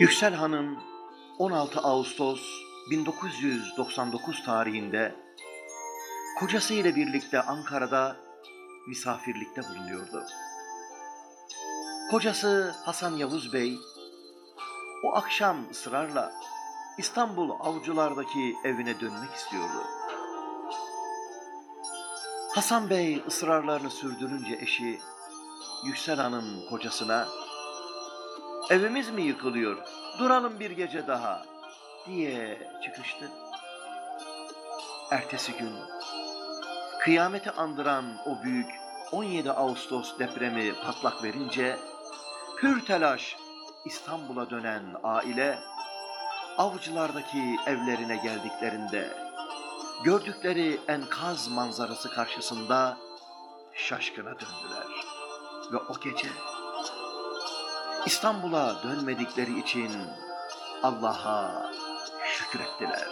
Yüksel Han'ın 16 Ağustos 1999 tarihinde kocası ile birlikte Ankara'da misafirlikte bulunuyordu. Kocası Hasan Yavuz Bey o akşam ısrarla İstanbul Avcılar'daki evine dönmek istiyordu. Hasan Bey ısrarlarını sürdürünce eşi Yüksel Hanım kocasına evimiz mi yıkılıyor duralım bir gece daha diye çıkıştı. Ertesi gün kıyameti andıran o büyük 17 Ağustos depremi patlak verince pür telaş İstanbul'a dönen aile avcılardaki evlerine geldiklerinde gördükleri enkaz manzarası karşısında şaşkına döndüler. Ve o gece İstanbul'a dönmedikleri için Allah'a şükrettiler.